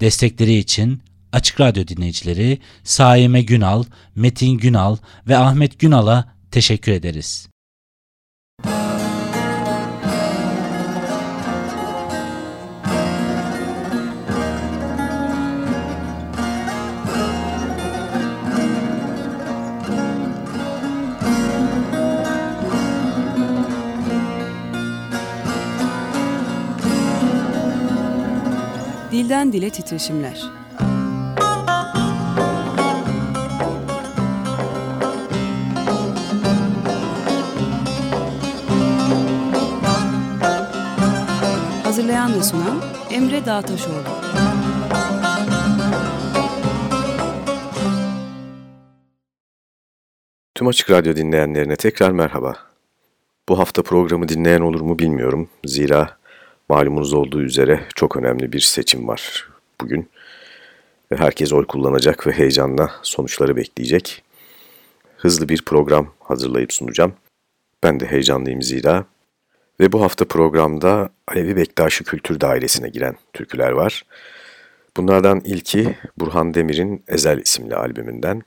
Destekleri için Açık Radyo dinleyicileri Saime Günal, Metin Günal ve Ahmet Günal'a teşekkür ederiz. Dilden Dile Titreşimler Hazırlayan ve sunan Emre Dağtaşoğlu Tüm Açık Radyo dinleyenlerine tekrar merhaba. Bu hafta programı dinleyen olur mu bilmiyorum. Zira malumunuz olduğu üzere çok önemli bir seçim var bugün. Ve herkes oy kullanacak ve heyecanla sonuçları bekleyecek. Hızlı bir program hazırlayıp sunacağım. Ben de heyecanlıyım zira. Ve bu hafta programda Alevi Bektaşi Kültür Dairesi'ne giren türküler var. Bunlardan ilki Burhan Demir'in Ezel isimli albümünden.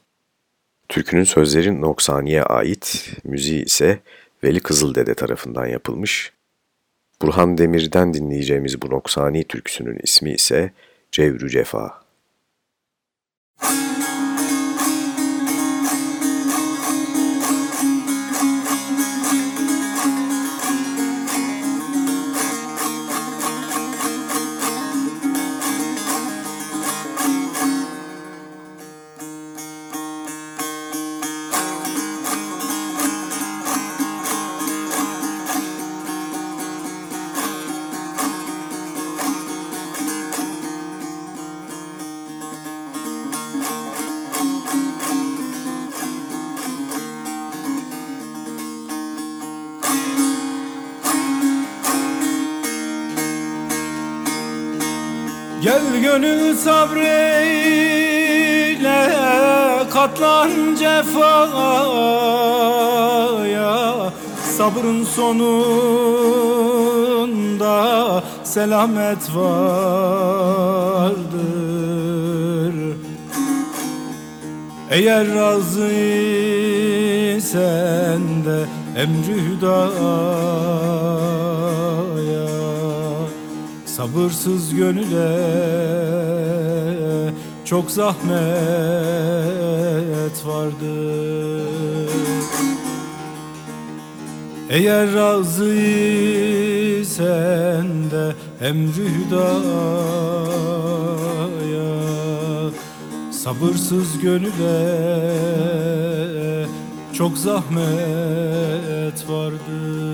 Türkünün sözleri Noksani'ye ait, müziği ise Veli Kızıldede tarafından yapılmış. Burhan Demir'den dinleyeceğimiz bu Noksani türküsünün ismi ise Cevrü Cefa. Gel sabrıyla katlan cefaya. Sabrın sonunda selamet vardır. Eğer razıysen de emri hüdaya. Sabırsız gönüle çok zahmet vardır Eğer razıysen de emri hüdaya Sabırsız gönüle çok zahmet vardır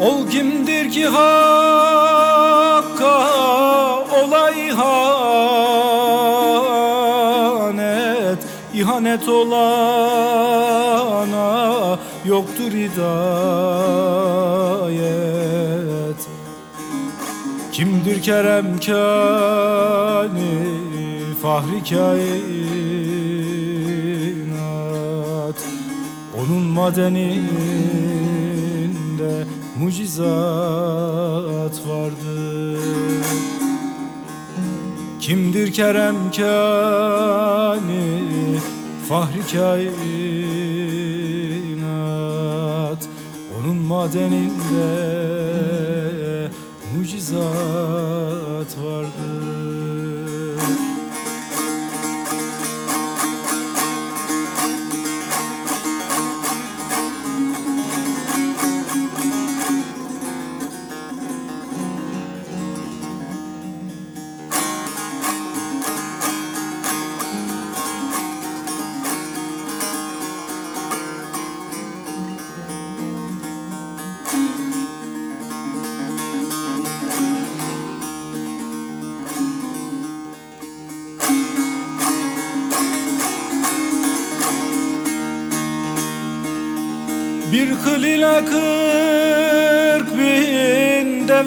Ol kimdir ki hakka olay ihanet İhanet olana yoktur hidayet. Kimdir kerem kâni fahri kainat Onun madeninde mucizat vardır. Kimdir kerem kâni fahri kainat? Onun madeninde mucizat vardır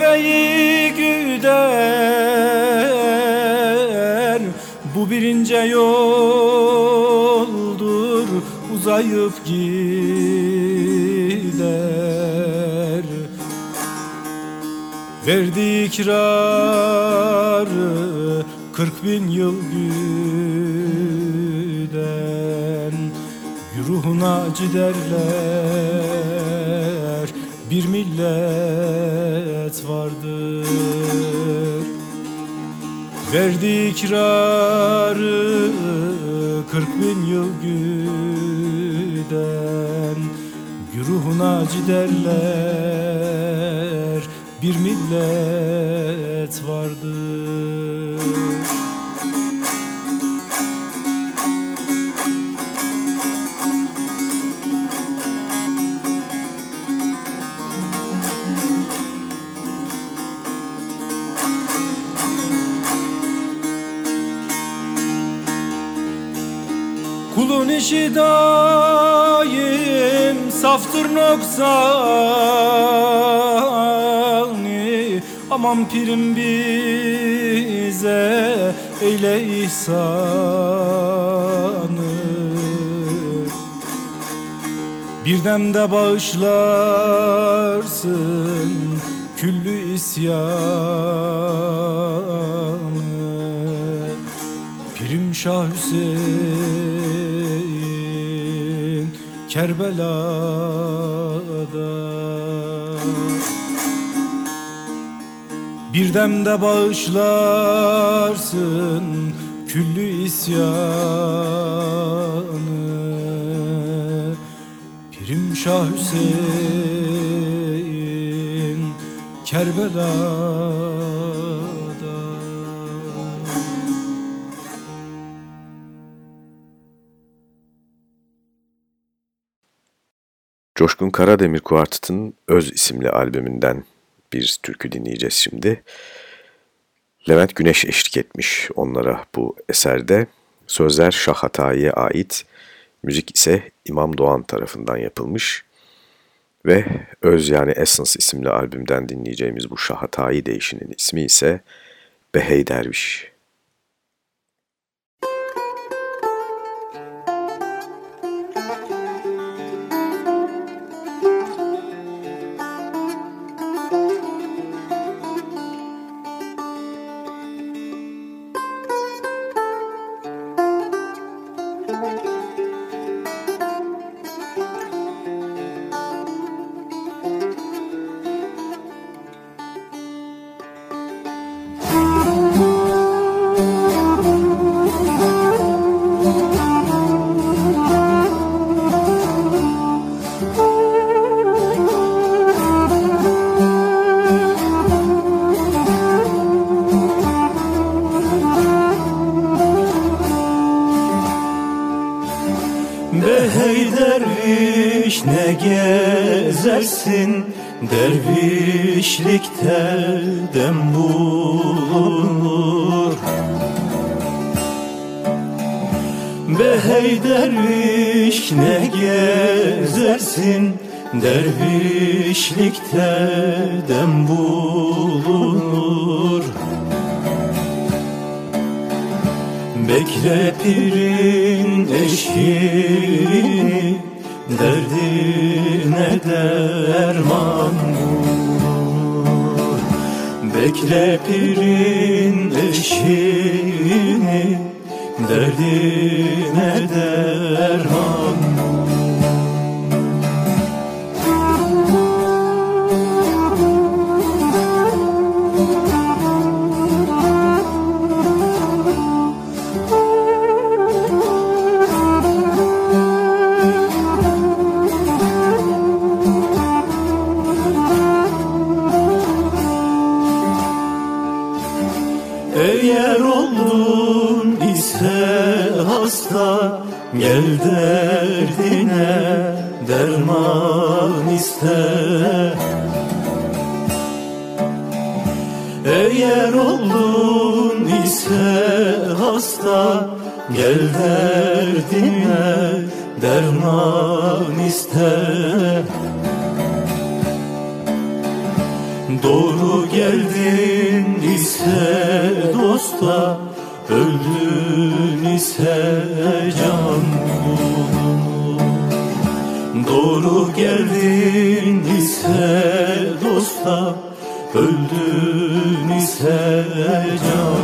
deveyi güder Bu birince yoldur uzayıp gider. Verdi ikrarı kırk bin yıl güden Ruhuna ciderler bir millet vardır. Verdi ikrarı kırk bin yıl güden Güruhuna ciderler bir millet vardır Kulun işi daim saftır noksanı. Aman pirim bize eyle ihsanı. Bir demde bağışlarsın küllü isyanı. Pirim Şah Hüseyin Kerbela'da. Bir demde bağışlarsın küllü isyanı. Pirim Şah Hüseyin Kerbela'da Coşkun Karademir Kuartet'in Öz isimli albümünden bir türkü dinleyeceğiz şimdi. Levent Güneş eşlik etmiş onlara bu eserde. Sözler Şah Hatayi'ye ait, müzik ise İmam Doğan tarafından yapılmış. Ve Öz yani Essence isimli albümden dinleyeceğimiz bu Şah Hatayi değişinin ismi ise Behey Derviş. Dervişlikte dem bulunur. Behey derviş ne gezersin? Dervişlikte dem bulunur. Bekle pirin eşiğini Derdine derman Bekle pirin eşiğini Derdine derman derdine derman iste. Eğer oldun ise hasta Gel derdine derman iste. Doğru geldin ise dosta Öldün ise can Doğru geldin ise dosta Öldün ise can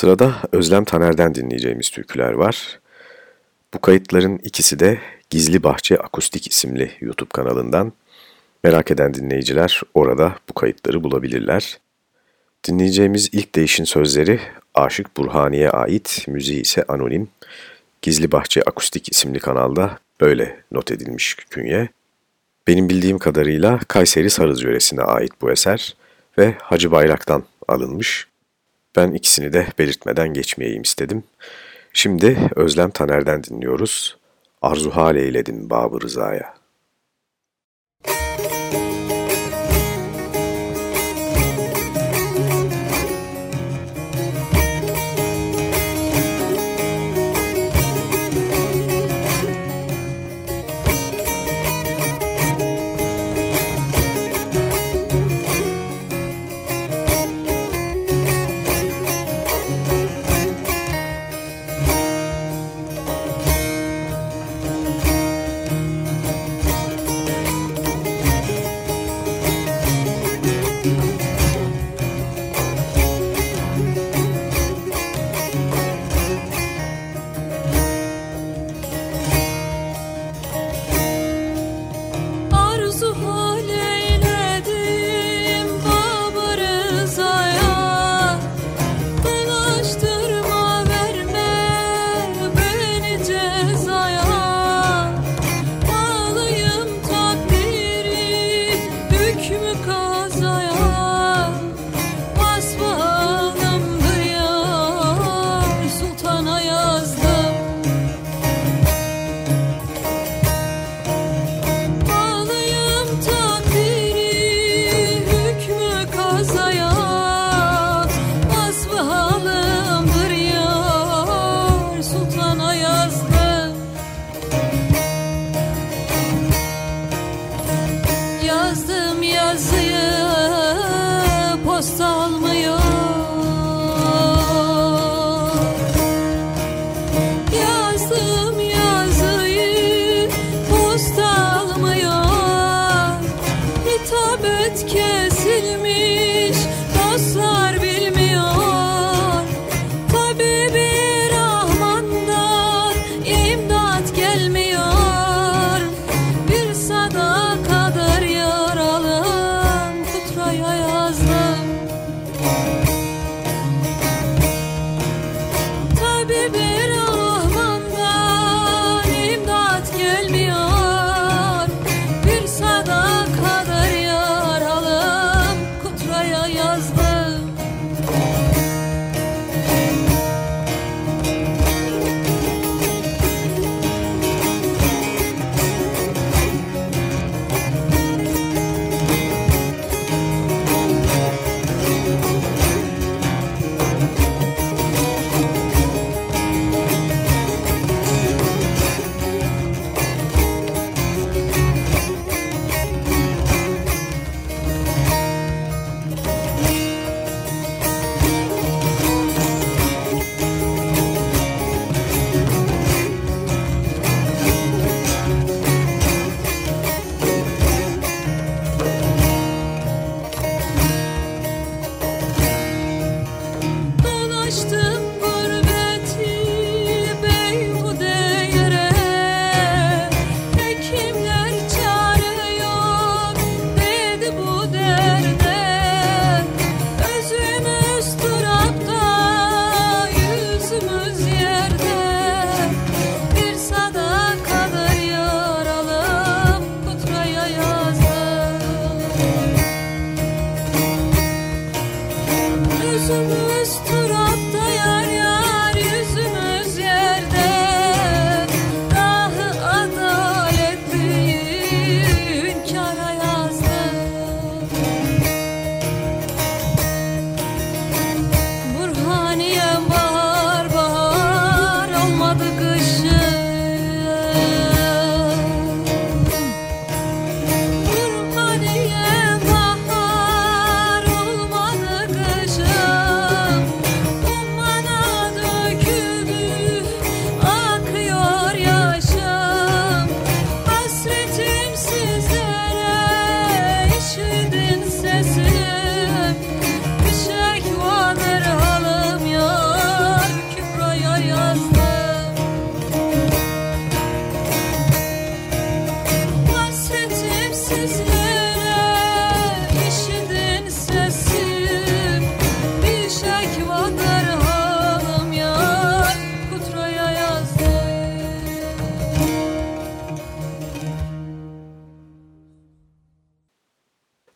Sırada Özlem Taner'den dinleyeceğimiz türküler var. Bu kayıtların ikisi de Gizli Bahçe Akustik isimli YouTube kanalından. Merak eden dinleyiciler orada bu kayıtları bulabilirler. Dinleyeceğimiz ilk değişin sözleri Aşık Burhani'ye ait, müziği ise anonim. Gizli Bahçe Akustik isimli kanalda böyle not edilmiş künye. Benim bildiğim kadarıyla Kayseri Sarız yöresine ait bu eser ve Hacı Bayrak'tan alınmış. Ben ikisini de belirtmeden geçmeyeyim istedim. Şimdi Özlem Taner'den dinliyoruz. Arzu hal eyledin Babı Rıza'ya.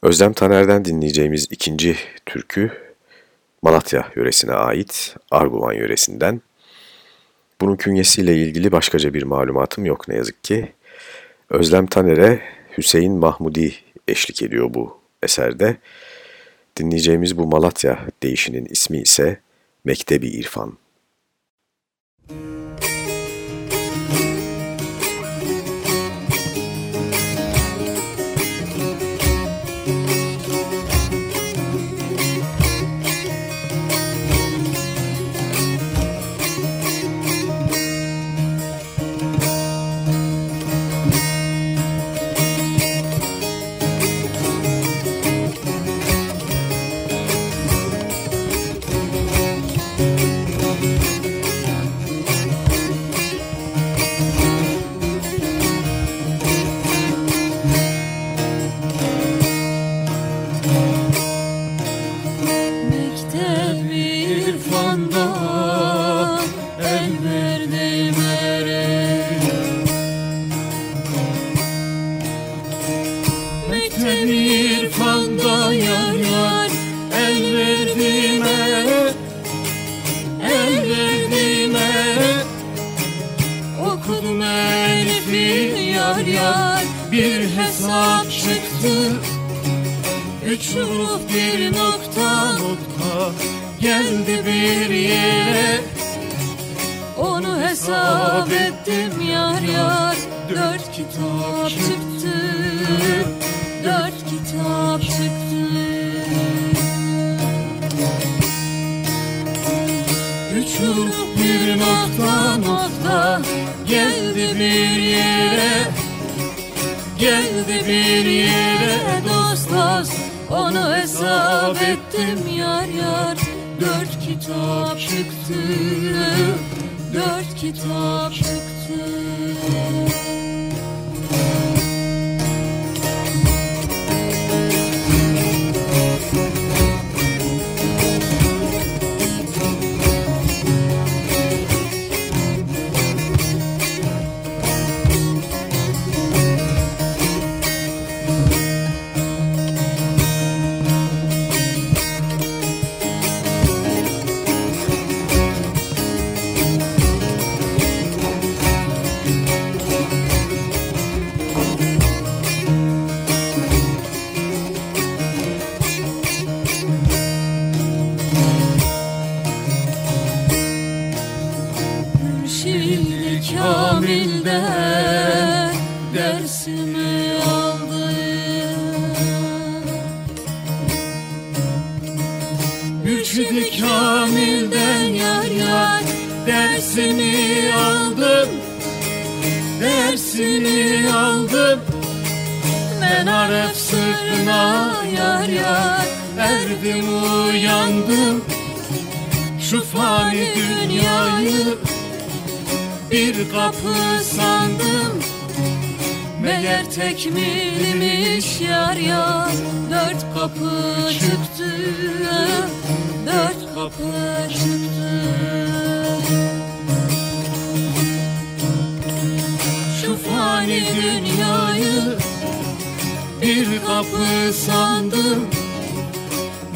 Özlem Taner'den dinleyeceğimiz ikinci türkü Malatya yöresine ait Arguvan yöresinden. Bunun künyesiyle ilgili başkaca bir malumatım yok ne yazık ki. Özlem Taner'e Hüseyin Mahmudi eşlik ediyor bu eserde. Dinleyeceğimiz bu Malatya değişinin ismi ise Mektebi İrfan. Kitap yar yar. Dört kitap çıktı. Dört kitap çıktı. Üç bir nokta nokta. Geldi bir yere. Geldi bir yere dost dost. Onu hesap ettim yar yar. Dört kitap çıktı. Dört kitapçı Şu fani dünyayı bir kapı sandım. Meğer tek milmiş yar ya Dört kapı çıktı Dört kapı çıktı. Şu fani dünyayı Bir kapı sandım.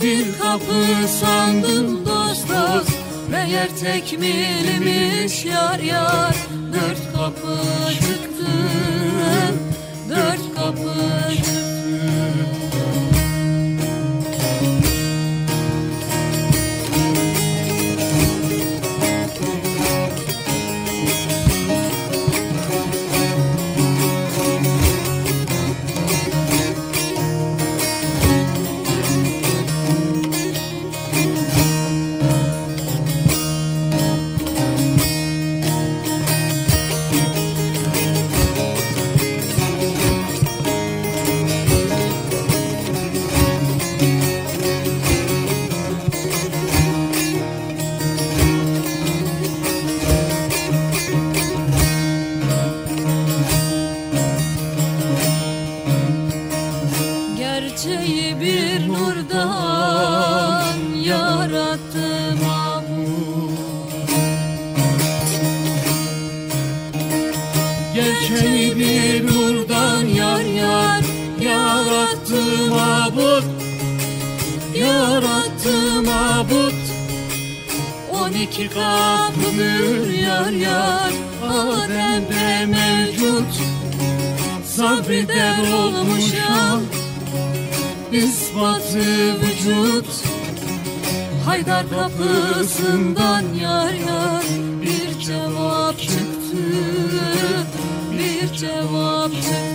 Bir kapı sandım. da gidiyoruz Meğer tekmilmiş yar yar. Dört kapı çıktı Dört kapı Yarattı mabut On iki kapıdır yar yar Adem'de mevcut. Sabreder olmuşam ispatı vücut. Haydar kapısından yar yar bir cevap çıktı Bir cevap çıktı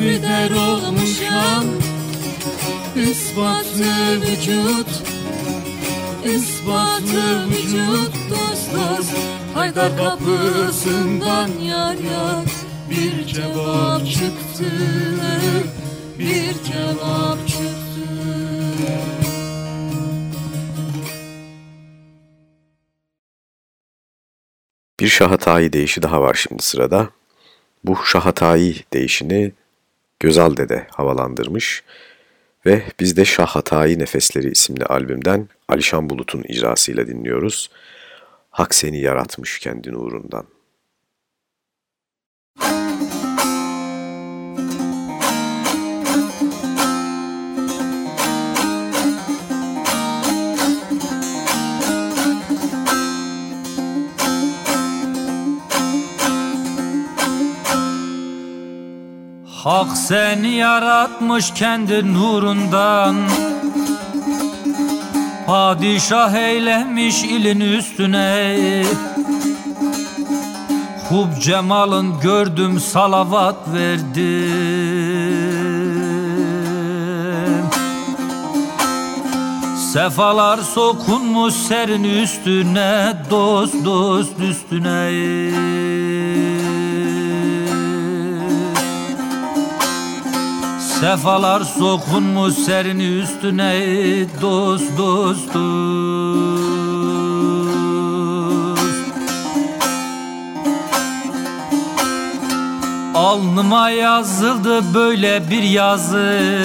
Sabreder olmuşam ispatı vücut. İspatı vücut dost dost Haydar kapısından yar yar bir cevap çıktı. Bir cevap çıktı. Bir şahatayi deyişi daha var şimdi sırada. Bu şahatayi deyişini Gözal Dede havalandırmış ve biz de Şahatayi Nefesleri isimli albümden Alişan Bulut'un icrasıyla dinliyoruz. Hak seni yaratmış kendi nurundan. Hak seni yaratmış kendi nurundan. Padişah eylemiş ilin üstüne. Hub cemalın gördüm salavat verdim. Sefalar sokunmuş serin üstüne Dost dost üstüne Sefalar sokunmuş serin üstüne dost dost dost Alnıma yazıldı böyle bir yazı.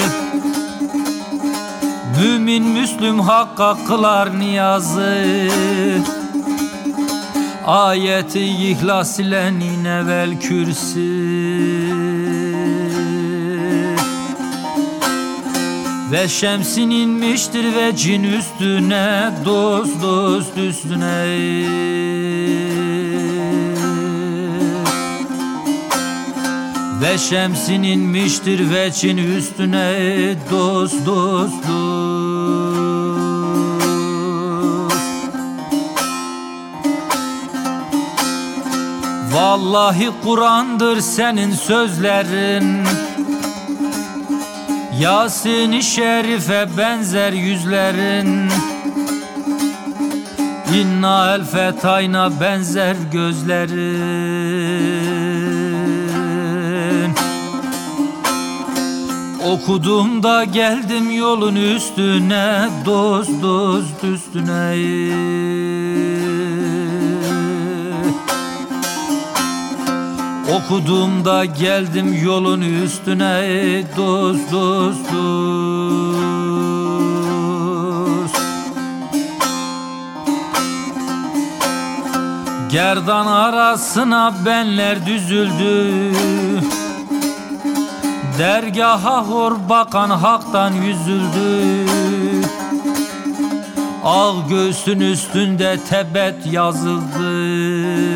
Mümin Müslüm hakka kılar niyazı. Ayeti ihlas ile ninevel kürsi Ve şemsin inmiştir ve cin üstüne Dost dost üstüne. Ve şemsin inmiştir ve cin üstüne Dost dost dost. Vallahi Kur'an'dır senin sözlerin Yasin-i Şerif'e benzer yüzlerin. İnna el fetayna benzer gözlerin. Okuduğumda geldim yolun üstüne Dost dost üstüne Okuduğumda geldim yolun üstüne dost dost dost Gerdan arasına benler düzüldü. Dergaha hor bakan haktan yüzüldü. Ağ göğsün üstünde tebet yazıldı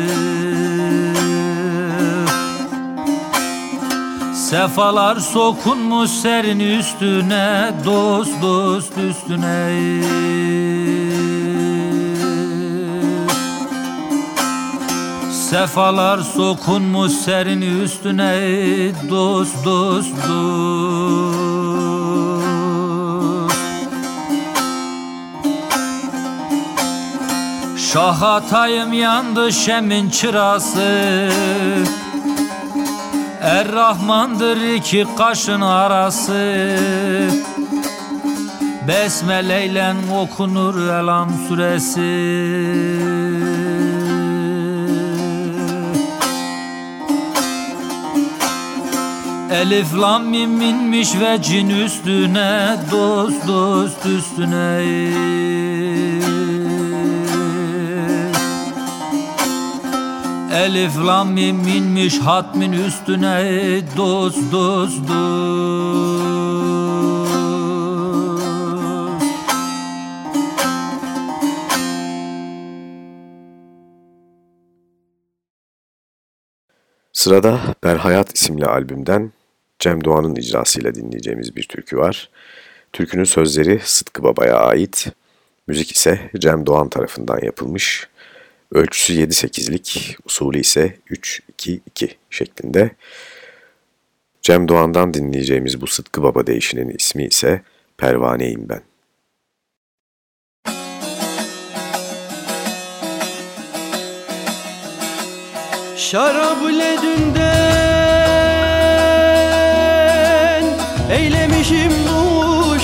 Sefalar sokunmuş serin üstüne Dost dost üstüne. Sefalar sokunmuş serin üstüne Dost dost dost. Şahatayım yandı şemin çırası Er-Rahmandır iki kaşın arası. Besmele ile okunur Elam suresi Elif lam mim inmiş ve cin üstüne Dost dost üstüne Elif lam mim inmiş hatmin üstüne dost dost dost Sırada Berhayat isimli albümden Cem Doğan'ın icrasıyla dinleyeceğimiz bir türkü var. Türkünün sözleri Sıtkı Baba'ya ait, müzik ise Cem Doğan tarafından yapılmış. Ölçüsü 7-8'lik, usulü ise 3-2-2 şeklinde. Cem Doğan'dan dinleyeceğimiz bu Sıtkı Baba değişinin ismi ise Pervaneyim Ben. Şarap ledünden Eylemişim nuş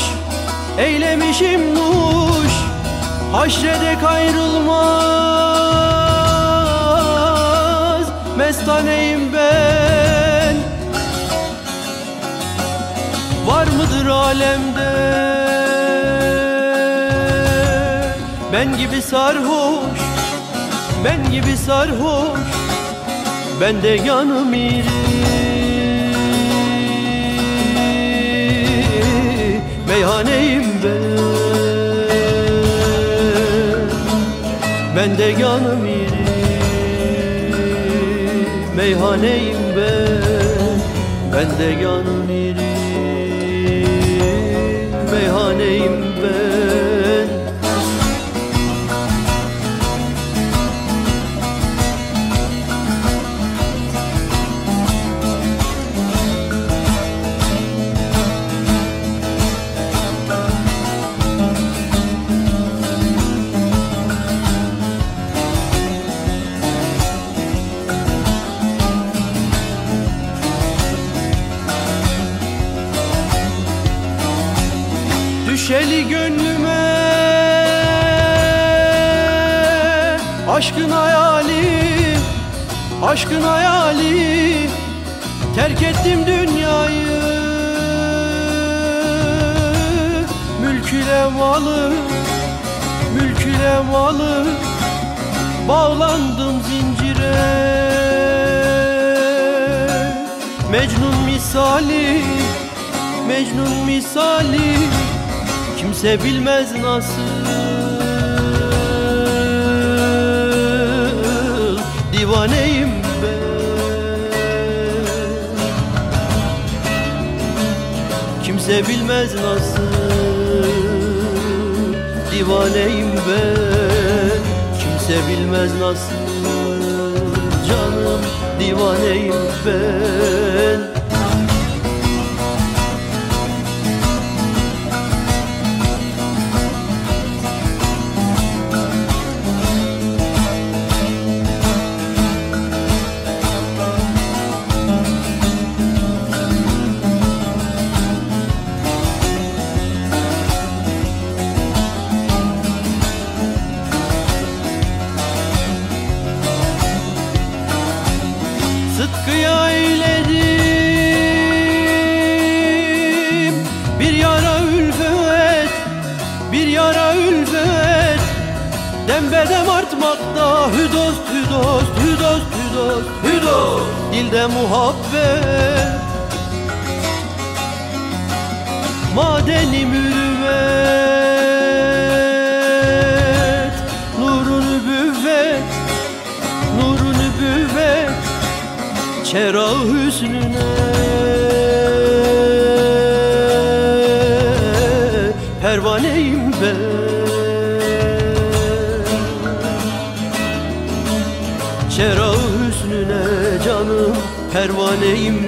Eylemişim nuş Haşredek ayrılmaz alemde. Ben gibi sarhoş Ben gibi sarhoş ben de yanım iri. Meyhaneyim ben. Ben de yanım iri. Meyhaneyim ben. Ben de yanım iri Aşkın hayali Terk ettim dünyayı. Mülküle malı Mülküle malı Bağlandım zincire. Mecnun misali Mecnun misali Kimse bilmez nasıl. Divaneyim Kimse bilmez nasıl. Divaneyim ben Kimse bilmez nasıl. Canım divaneyim ben Sıtkıya eyledim Bir yara ülfet Bir yara ülfet Dembedem artmakta Hüdost hüdost hüdost hüdost hüdost. Dilde muhabbet. Madeni mürüvvet Çera hüsnüne. Pervaneyim ben. Çera hüsnüne canım Pervaneyim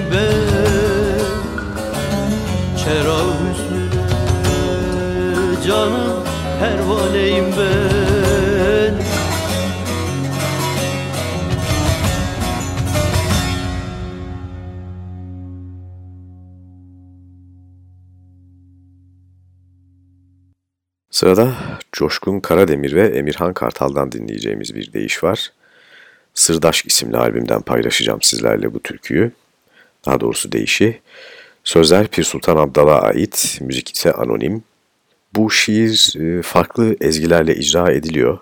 Sırada Coşkun Karademir ve Emirhan Kartal'dan dinleyeceğimiz bir deyiş var. Sırdaş isimli albümden paylaşacağım sizlerle bu türküyü. Daha doğrusu deyişi. Sözler Pir Sultan Abdal'a ait, müzik ise anonim. Bu şiir e, farklı ezgilerle icra ediliyor.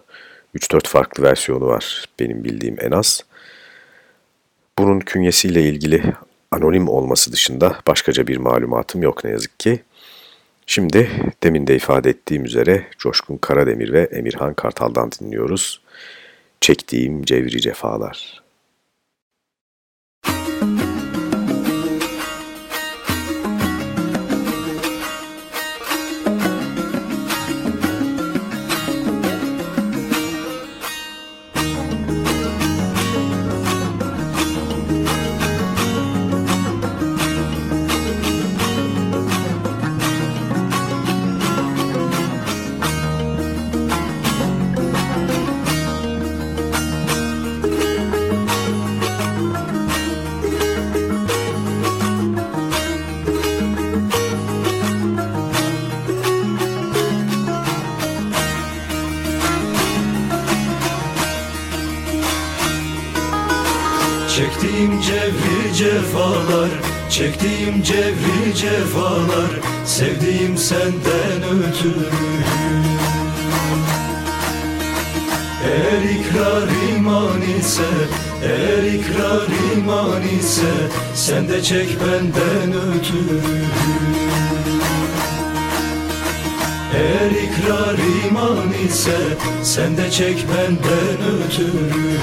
3-4 farklı versiyonu var benim bildiğim en az. Bunun künyesiyle ilgili anonim olması dışında başkaca bir malumatım yok ne yazık ki. Şimdi demin de ifade ettiğim üzere Coşkun Karademir ve Emirhan Kartal'dan dinliyoruz. Çektiğim cevri cefalar. Sen de çek benden ötürü. Eğer ikrar iman ise Sen de çek benden ötürü.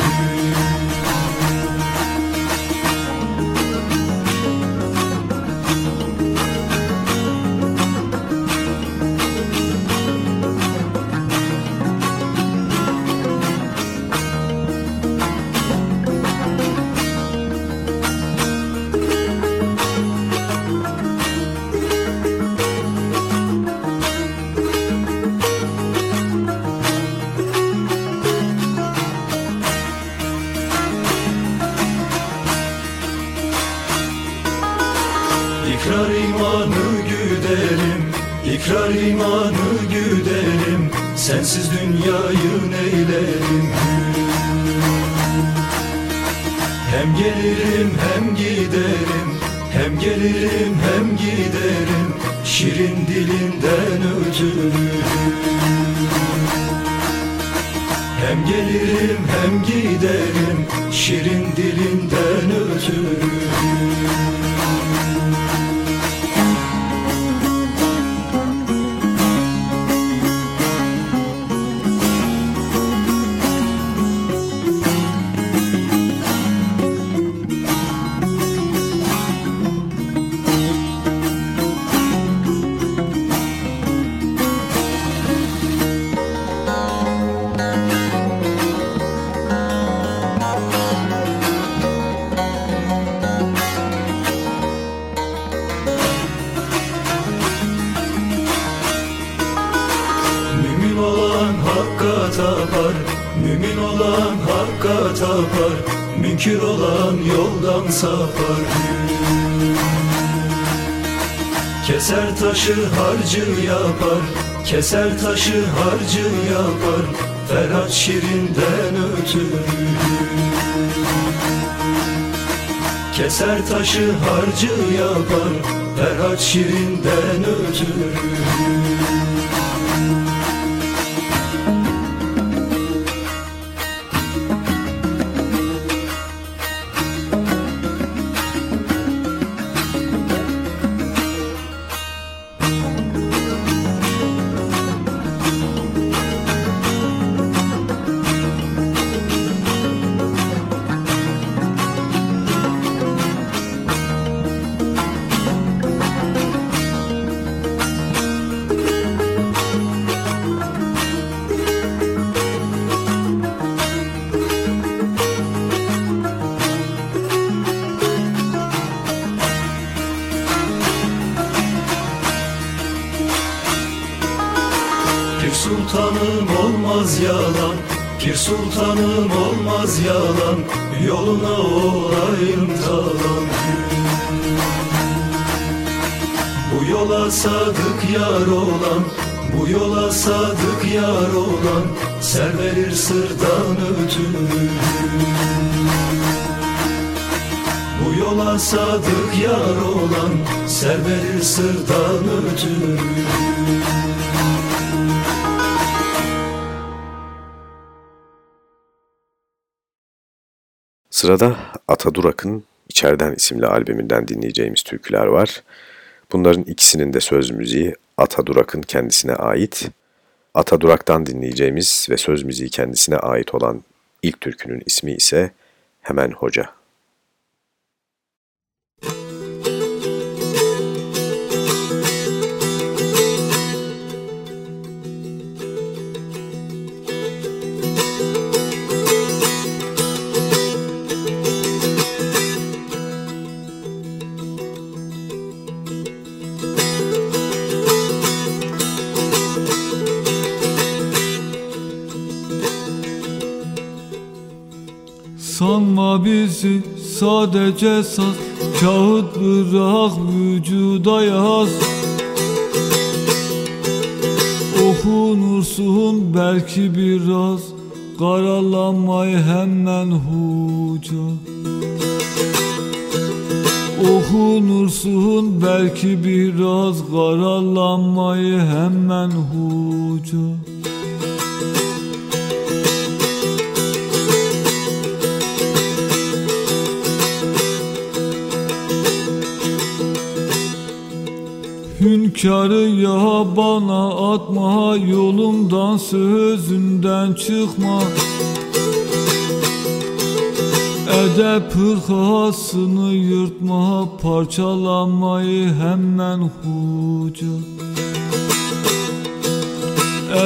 sensiz dünyayı Keser taşı harcı yapar Ferhat Şirin'den ötürü. Keser taşı harcı yapar Ferhat Şirin'den ötürü. sadık yar olan Serverir sırdan ötürü Sırada Atadurak'ın İçeriden isimli albümünden dinleyeceğimiz türküler var. Bunların ikisinin de söz müziği Atadurak'ın kendisine ait. Atadurak'tan dinleyeceğimiz ve söz müziği kendisine ait olan ilk türkünün ismi ise Hemen Hoca. Sanma bizi sadece saz Kağıt bırak vücuda yaz. Okunursun belki biraz Karalanmayı hemen huca. Okunursun belki biraz Karalanmayı hemen huca Hünkârı ya bana atma Yolumdan sözünden çıkma. Edep hırkasını yırtma Parçalamayı hemen huca.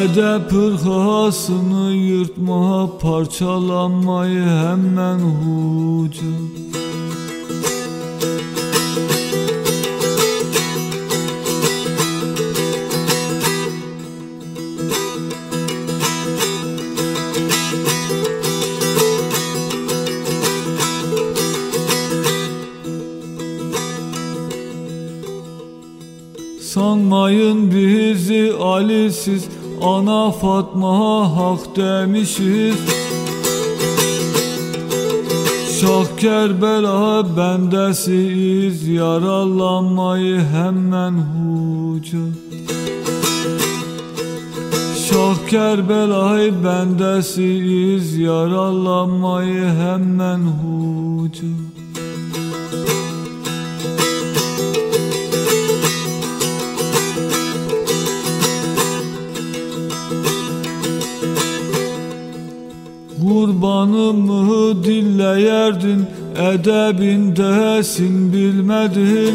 Edep hırkasını yırtma Parçalamayı hemen huca Sanmayın bizi Ali'siz Ana Fatma hak demişiz. Şah Kerbela bendesiyiz Yaralanmayı hemen huca Şah Kerbela'yı bendesiyiz Yaralanmayı hemen huca Kurbanımı dilleyerdin Edebindesin bilmedin.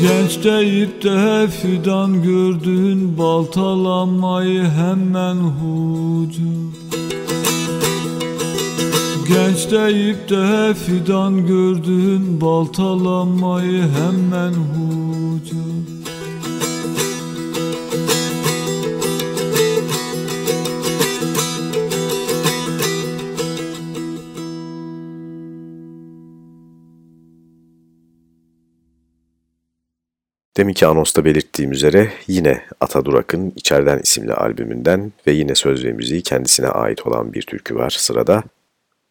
Genç deyip de fidan gördün Baltalanmayı hemen hucu Genç deyip de fidan gördün Baltalanmayı hemen hucu Deminki anonsta belirttiğim üzere yine Ata Durak'ın İçerden isimli albümünden ve yine söz ve müziği kendisine ait olan bir türkü var sırada.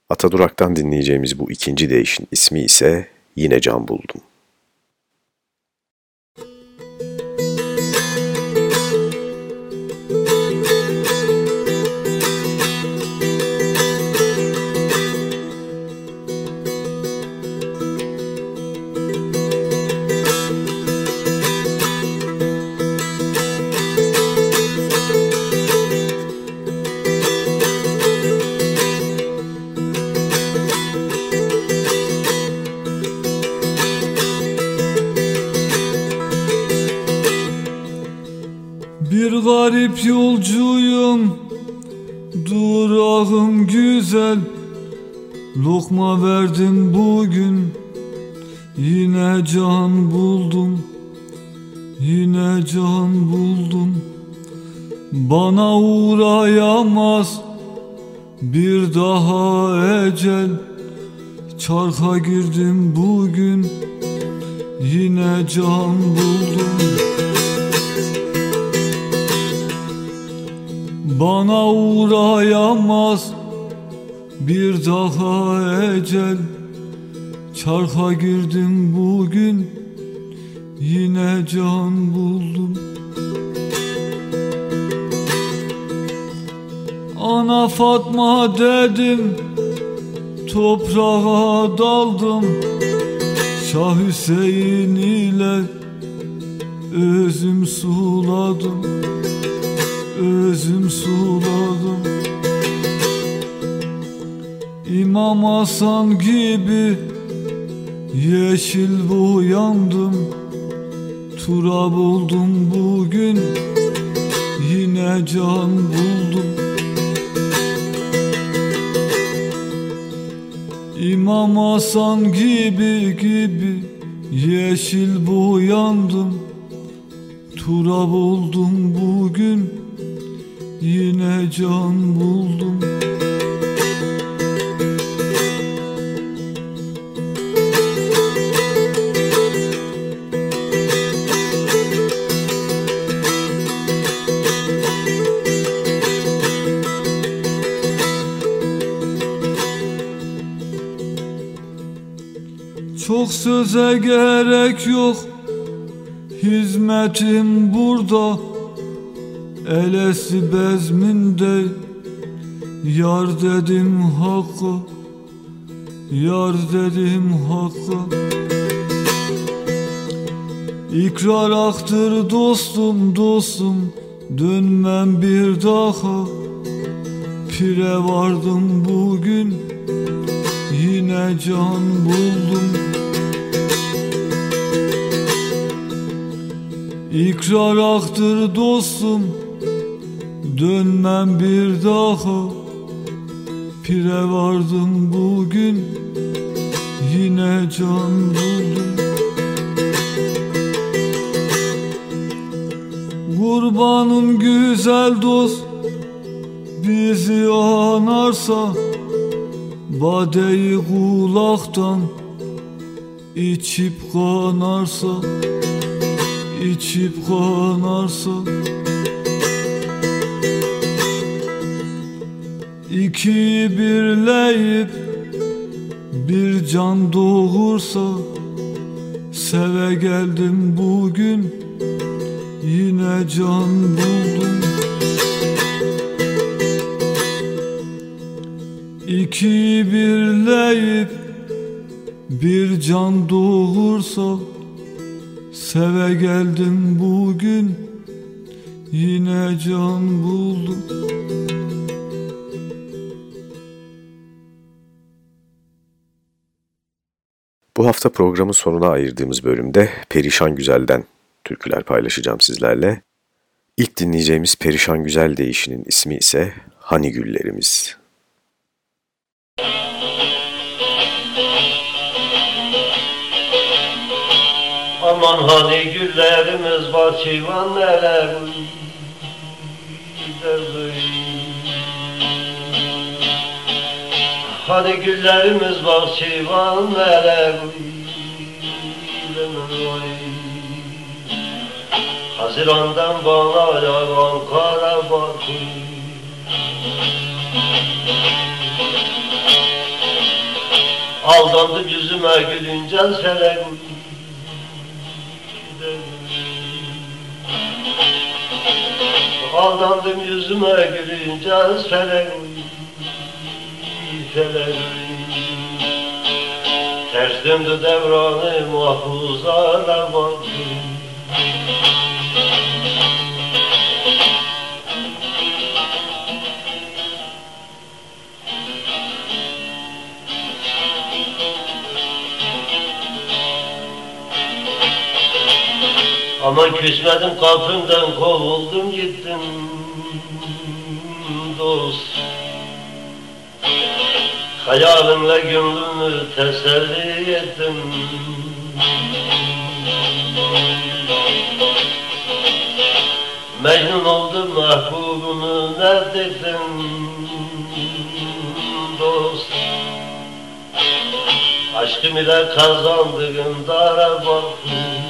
Ata Durak'tan dinleyeceğimiz bu ikinci değişin ismi ise Yine Can Buldum. Çarka girdim bugün Yine can buldum. Bana uğrayamaz bir daha ecel. Çarka girdim bugün yine can buldum. Ana Fatma dedim Toprağa daldım. Şah Hüseyin ile Özüm suladım. Özüm suladım. İmam Hasan gibi Yeşil boyandım. Turab oldum bugün Yine can buldum İmam Hasan gibi gibi Yeşil boyandım Turab oldum bugün Yine can buldum Çok söze gerek yok. Hizmetim burada. Elesi bezminde. Yar dedim hakka. Yar dedim hakka. İkrar aktır dostum dostum. Dönmem bir daha Pire vardım bugün. Yine can buldum İkrar aktır dostum Dönmem bir daha. Pire vardım bugün Yine can buldum. Kurbanım güzel dost Bizi anarsa Badeyi kulaktan içip kanarsa içip kanarsa İkiyi birleyip bir can doğursa Seve geldim bugün yine can buldum. İki birleyip bir can doğursa Seve geldim bugün yine can buldum Bu hafta programın sonuna ayırdığımız bölümde Perişan Güzel'den türküler paylaşacağım sizlerle. İlk dinleyeceğimiz Perişan Güzel deyişinin ismi ise Hani Güllerimiz. Aman hani güllerimiz var çivan neler Hani güllerimiz var çivan neler Haziran'dan bana yalan kara bakıyor Aldandı yüzüme gülünce sele Aldandım yüzüme gülünce sele sele Ters döndü devranı mahfuzlara baktım Aman küsmedim kapından kovuldum gittim dost. Hayalimle gönlümü teselli ettim. Mecnun oldum mahbubumu neredeydin dost. Aşkım ile kazandığım dara baktım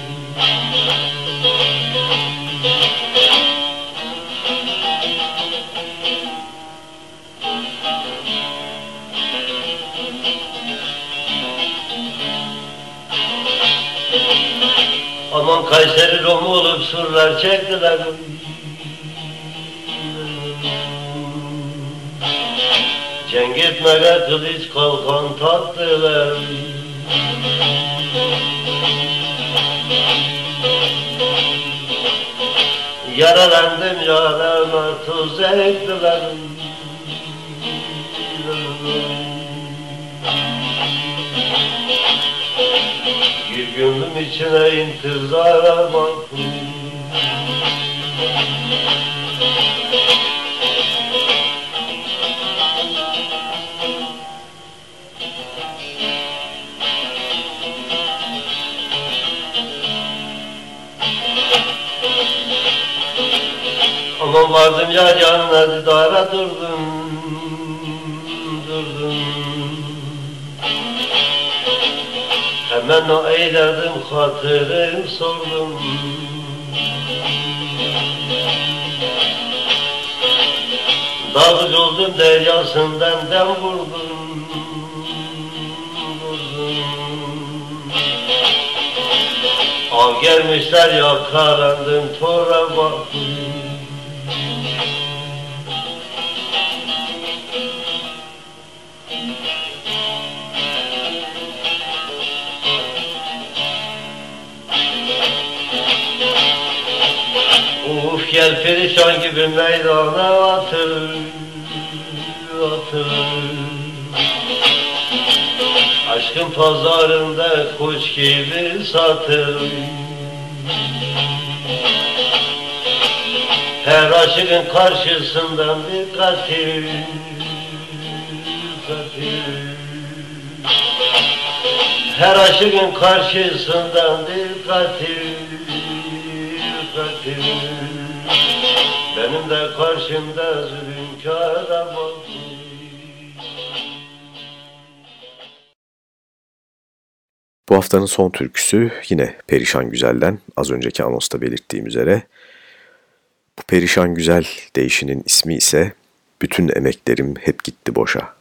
Aman Kayseri Rom olup surlar çektiler. Cenk etmeye kılıç kalkan tatlılar Yaralandım yarama tuz ektiler gönlüm içine intizara baktım Aman vardım ya yanına didara durdum Hemen o eyledim hatırım sordum. Dalgıç oldum deryasından dem Vurdum. Av gelmişler yakalandım tora baktım gel perişan gibi meydana atır Atır Aşkın pazarında koç gibi satır Her aşığın karşısından bir katil Katil. Her aşığın karşısından bir Katil de karşımda zulümkara Bu haftanın son türküsü yine Perişan Güzel'den az önceki anonsta belirttiğim üzere. Bu Perişan Güzel değişinin ismi ise Bütün emeklerim hep gitti boşa.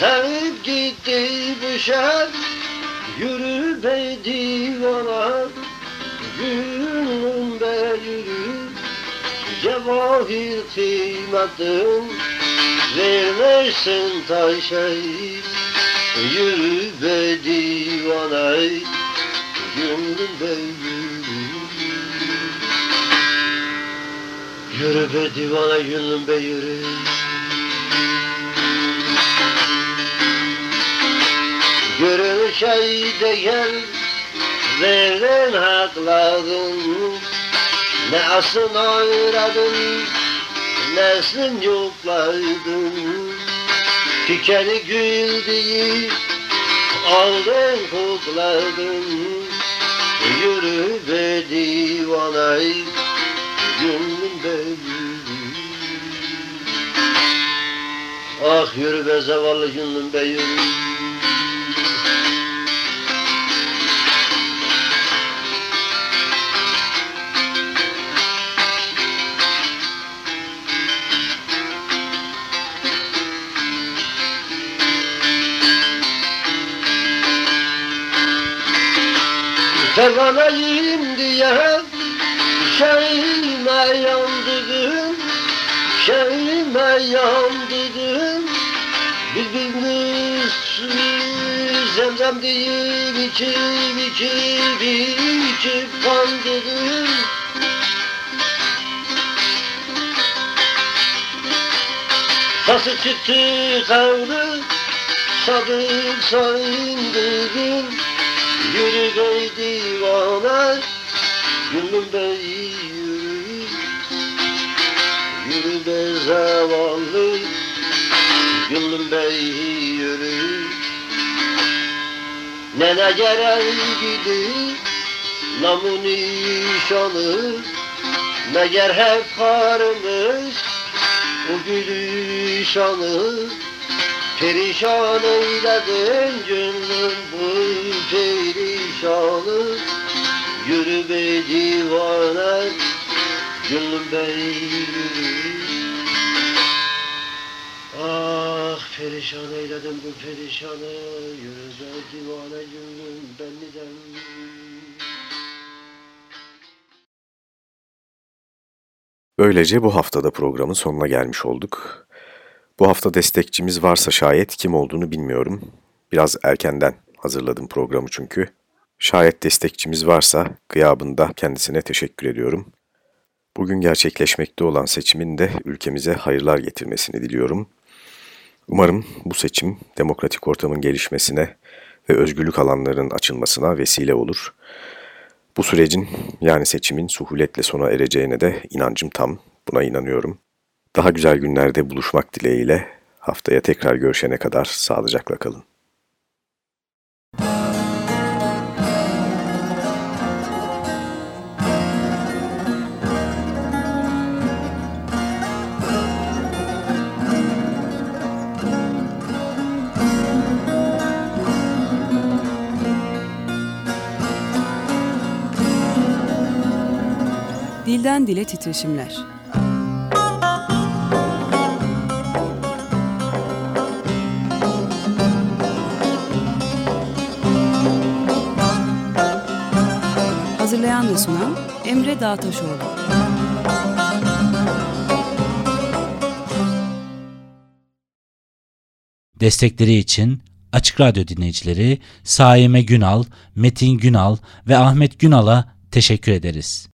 Hep gitti bu şehir Yürü be divana Gülüm be yürü Cevahir kıymetin Vermesin taşa Yürü be divana Gülüm be yürü Yürü be divana gönlüm be yürü Görün şeyde gel Veren hakların. Ne asın ayradın Nesin yoklardın. Tikeni gül değil Aldın kokladın Yürü be divanay Gönlüm be yürü Ah yürü be zavallı gönlüm be yürü Pervaneyim diye Şeyime yandırdım Şeyime yandırdım. Birbirimiz zemzem değil içip içip içip kandırdım Sası çıktı kaldı Sadık sayındırdım Yürü gey divana Gülüm bey yürü. Yürü be zavallı Gülüm bey yürü. Nene gelen gidi Namı nişanı. Meğer hep karmış O gülüşanı. Perişan eyledin gönlüm bu perişanı Yürü be divane Gönlüm be yürü Ah perişan eyledim bu perişanı Yürü be divane gönlüm ben neden Böylece bu haftada programın sonuna gelmiş olduk. Bu hafta destekçimiz varsa şayet kim olduğunu bilmiyorum. Biraz erkenden hazırladım programı çünkü. Şayet destekçimiz varsa gıyabında kendisine teşekkür ediyorum. Bugün gerçekleşmekte olan seçimin de ülkemize hayırlar getirmesini diliyorum. Umarım bu seçim demokratik ortamın gelişmesine ve özgürlük alanlarının açılmasına vesile olur. Bu sürecin yani seçimin suhuletle sona ereceğine de inancım tam. Buna inanıyorum. Daha güzel günlerde buluşmak dileğiyle haftaya tekrar görüşene kadar sağlıcakla kalın. Dilden dile titreşimler. Hazırlayan ve sunan Emre Dağtaşoğlu. Destekleri için Açık Radyo dinleyicileri Saime Günal, Metin Günal ve Ahmet Günal'a teşekkür ederiz.